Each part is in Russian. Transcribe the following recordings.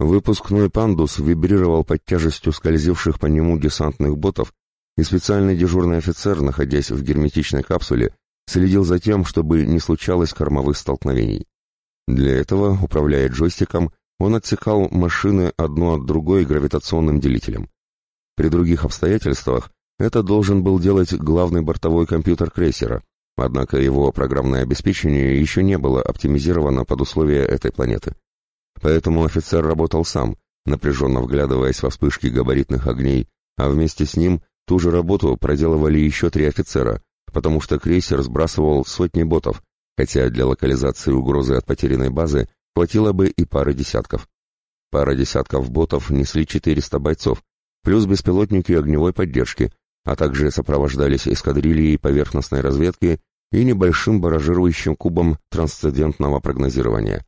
Выпускной пандус вибрировал под тяжестью скользивших по нему десантных ботов, и специальный дежурный офицер, находясь в герметичной капсуле, следил за тем, чтобы не случалось кормовых столкновений. Для этого, управляя джойстиком, он отсекал машины одну от другой гравитационным делителем. При других обстоятельствах это должен был делать главный бортовой компьютер крейсера, однако его программное обеспечение еще не было оптимизировано под условия этой планеты. Поэтому офицер работал сам, напряженно вглядываясь во вспышки габаритных огней, а вместе с ним ту же работу проделывали еще три офицера, потому что крейсер сбрасывал сотни ботов, хотя для локализации угрозы от потерянной базы хватило бы и пары десятков. Пара десятков ботов несли 400 бойцов, плюс беспилотники огневой поддержки, а также сопровождались эскадрильей поверхностной разведки и небольшим баражирующим кубом трансцендентного прогнозирования.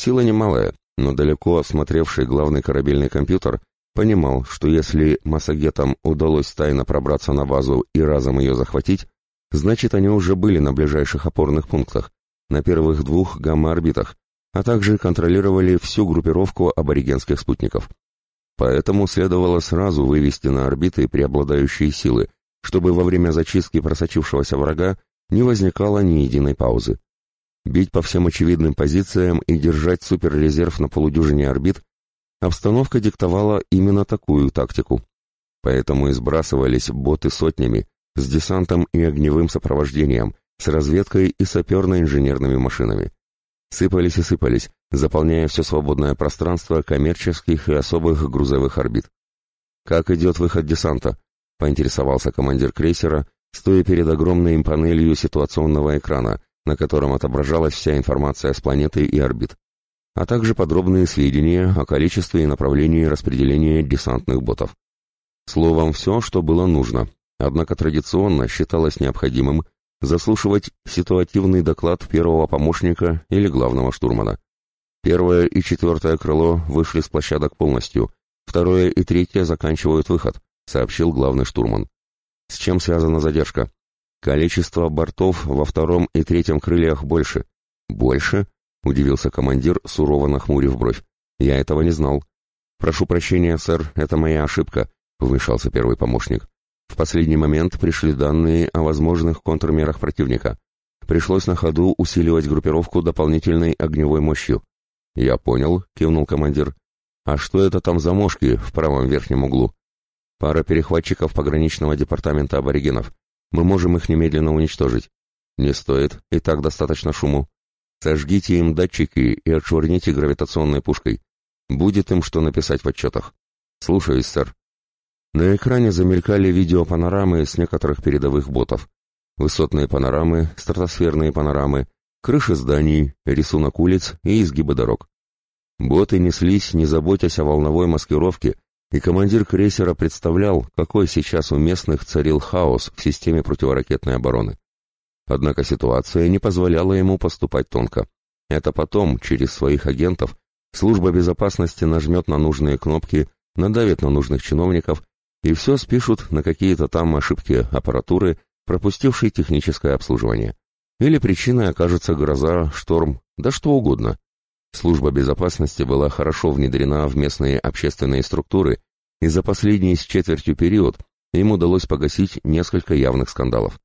Сила немалая, но далеко осмотревший главный корабельный компьютер понимал, что если массагетам удалось тайно пробраться на базу и разом ее захватить, значит они уже были на ближайших опорных пунктах, на первых двух гамма-орбитах, а также контролировали всю группировку аборигенских спутников. Поэтому следовало сразу вывести на орбиты преобладающие силы, чтобы во время зачистки просочившегося врага не возникало ни единой паузы. Бить по всем очевидным позициям и держать суперрезерв на полудюжине орбит обстановка диктовала именно такую тактику. Поэтому и сбрасывались боты сотнями, с десантом и огневым сопровождением, с разведкой и саперно-инженерными машинами сыпались и сыпались, заполняя все свободное пространство коммерческих и особых грузовых орбит. «Как идет выход десанта?» — поинтересовался командир крейсера, стоя перед огромной панелью ситуационного экрана, на котором отображалась вся информация с планеты и орбит, а также подробные сведения о количестве и направлении распределения десантных ботов. Словом, все, что было нужно, однако традиционно считалось необходимым заслушивать ситуативный доклад первого помощника или главного штурмана. Первое и четвертое крыло вышли с площадок полностью, второе и третье заканчивают выход, сообщил главный штурман. С чем связана задержка? Количество бортов во втором и третьем крыльях больше. Больше? Удивился командир, сурово нахмурив бровь. Я этого не знал. Прошу прощения, сэр, это моя ошибка, вмешался первый помощник. В последний момент пришли данные о возможных контрмерах противника. Пришлось на ходу усиливать группировку дополнительной огневой мощью. «Я понял», — кивнул командир. «А что это там за мошки в правом верхнем углу?» «Пара перехватчиков пограничного департамента аборигенов. Мы можем их немедленно уничтожить». «Не стоит, и так достаточно шуму. Сожгите им датчики и отшвырните гравитационной пушкой. Будет им что написать в отчетах». «Слушаюсь, сэр». На экране замелькали видеопанорамы с некоторых передовых ботов. Высотные панорамы, стратосферные панорамы, крыши зданий, рисунок улиц и изгибы дорог. Боты неслись, не заботясь о волновой маскировке, и командир крейсера представлял, какой сейчас у местных царил хаос в системе противоракетной обороны. Однако ситуация не позволяла ему поступать тонко. Это потом, через своих агентов, служба безопасности нажмет на нужные кнопки, надавит на нужных чиновников и все спишут на какие-то там ошибки аппаратуры, пропустившей техническое обслуживание. Или причиной окажется гроза, шторм, да что угодно. Служба безопасности была хорошо внедрена в местные общественные структуры, и за последний с четвертью период им удалось погасить несколько явных скандалов.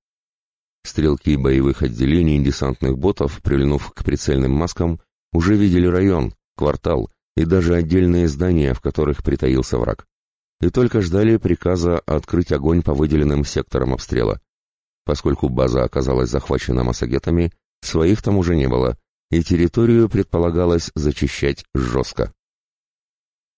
Стрелки боевых отделений десантных ботов, прильнув к прицельным маскам, уже видели район, квартал и даже отдельные здания, в которых притаился враг и только ждали приказа открыть огонь по выделенным секторам обстрела. Поскольку база оказалась захвачена массагетами, своих там уже не было, и территорию предполагалось зачищать жестко.